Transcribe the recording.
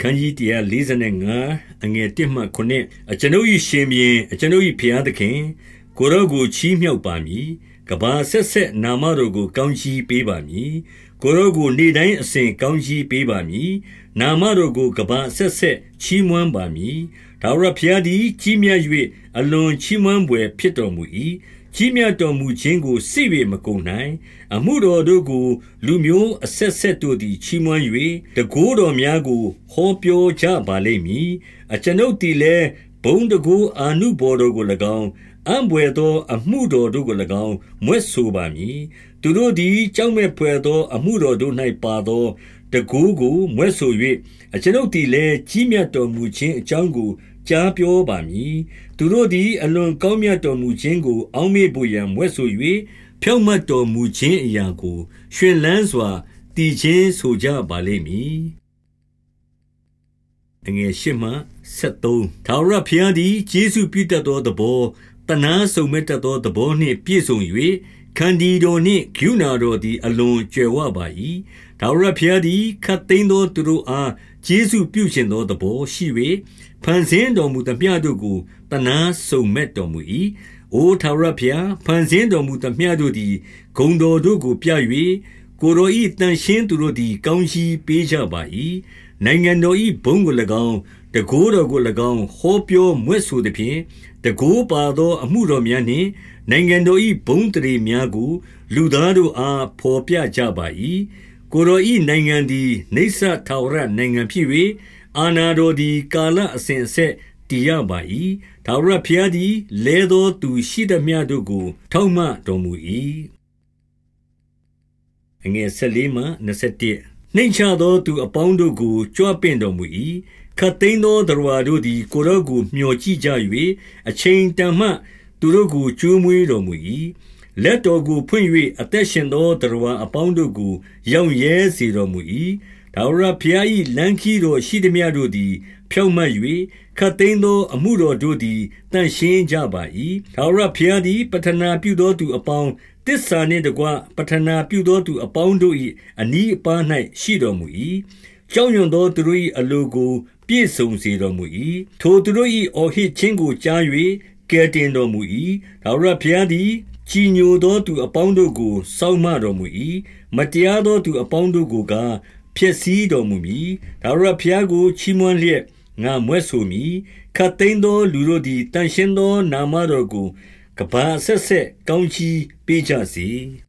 ခန်းကြီး145အငယ်1မှ9အကျွန်ုပ်၏ရှင်ဘီရင်အကျွန်ုပ်၏ဖျားသခင် ကိုရောကိုချီးမြှောက်ပါမည်ကဘာဆက်ဆက်နာမတော်ကို ကောင်းချီးပေးပါမည်ကိုရောကိုနေ့တိုင်းအစဉ်ကောင်းချီးပေးပါမည်နာမတော်ကိုကဘာဆက်ဆက်ချီးမွမ်းပါမည် ဒါဝရဖျားသည် ကြီးမြတ်၍အလွန်ချီးမွမ်းပွေဖြစ်တော်မူ၏ကြီးမြတ်တော်မူခြင်းကို စစ်၍မကုန်နိုင် အမှုတော်တို့ကို လူမျိုးအဆက်ဆက်တို့သည် ချီးမွမ်း၍တကိုးတော်များကို ဟောပြောကြပါလိမ့်မည် အကျွန်ုပ်သည်လည်း ဘုံတကိုးအာနုဘော်တော်ကို၎င်း အံပွေသော အမှုတော်တို့ကို၎င်းမွဲ့ဆိုပါမည် သူတို့သည် ကြောက်မဲ့ဖွယ်သော အမှုတော်တို့၌ပါသောတကိုးကိုမွဲ့ဆို၍အကျွန်ုပ်သည်လည်း ကြီးမြတ်တော်မူခြင်းအကြောင်းကို ကြားပြောပါမည်သူတို့သည် အလွန်ကောင်းမြတ်တော်မူခြင်းကို အောက်မေ့ဖို့ရန်မွဲ့ဆို၍ဖြောင့်မတ်တော်မူခြင်းအရာကိုရှင်လန်းစွာတည်ခြင်းဆိုကြပါလိမ့်မည်အငယ်ရှမှ73ထာဝရဘုရားသည်ယေရှုပြုတတ်သောသဘောတနာစုံမဲ့တတ်သောသဘောနှင့်ပြည့်စုံ၍ခန္ဒီတော်နှင့်ဂုဏတော်သည် အလွန်ကြွယ်ဝပါ၏ဒါဝရဘုရားသည်ခတ်သိမ်းသောသူတို့အား ယေရှုပြုရှင်သောသဘောရှိ၍ဖန်ဆင်းတော်မူသမျှတို့ကိုတနာစုံမဲ့တော်မူ၏။အိုထာဝရဘုရားဖန်ဆင်းတော်မူသမျှတို့သည်ဂုံတော်တို့ကိုပြ၍ကိုရောဤတန်ရှင်းသူတို့သည် ကောင်းချီးပေးကြပါ၏။နိုင်ငံတော်ဤဘုံကို၎င်းတကိုးတော်ကို၎င်းဟောပြောမွဲ့ဆိုသည်ဖြင့်တကိုးပါသော အမှုတော်များနှင့် နိုင်ငံတော်ဤဘုံတရေများကို လူသားတို့အားဖော်ပြကြပါ၏။ ကိုရောဤနိုင်ငံသည်နေဆထာဝရနိုင်ငံဖြစ်၍အာနာတော်သည် ကာလအစဉ်အဆက်တည်ရပါ၏။ထာဝရဘုရားသည် လဲသောသူရှိသမျှတို့ကို ထောက်မတော်မူ၏။အငယ်၁၄မှ21နှိမ်ချသောသူအပေါင်းတို့ကိုကြွပင့်တော်မူ၏။ခတ်သိမ်းသောတရဝါတို့သည် ကိုရော့ကိုမျှော်ကြည့်ကြ၍အချိန်တန်မှ သူတို့ကိုကျွေးမွေးတော်မူ၏။ လက်တော်ကိုဖွင့်၍အသက်ရှင်သောတရဝါအပေါင်းတို့ကို ရောင်ရဲစေတော်မူ၏။ထာဝရဘုရား၏လမ်းခီးတော်ရှိသမျှတို့သည် ဖြောင့်မတ်၍ခတ်သိမ်းသော အမှုတော်တို့သည်တန့်ရှင်းကြပါ၏။ထာဝရဘုရားသည်ပဌနာပြုသောသူအပေါင်းတစ္ဆာနှင့်တကွပဌနာပြုသောသူအပေါင်းတို့၏အနီးအပါး၌ရှိတော်မူ၏။ကြောက်ရွံ့သောသူတို့၏အလိုကို ပြည့်စုံစေတော်မူ၏။ထိုသူတို့၏အော်ဟစ်ခြင်းကိုကြား၍ကယ်တင်တော်မူ၏။ထာဝရဘုရားသည် ကြည်ညိုသောသူအပေါင်းတို့ကို စောင့်မတော်မူ၏။မတရားသောသူအပေါင်းတို့ကိုကား ဖျက်ဆီးတော်မူမည်။ထာဝရဘုရားကို ချီးမွမ်းလျက် ငါမြွက်ဆိုမည်။ခတ်သိမ်းသောလူတို့သည်တန်ရှင်းသော နာမတော်ကိုကဘာဆက်ဆက် ကောင်းချီးပေးကြစေ။